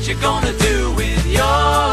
what you gonna do with your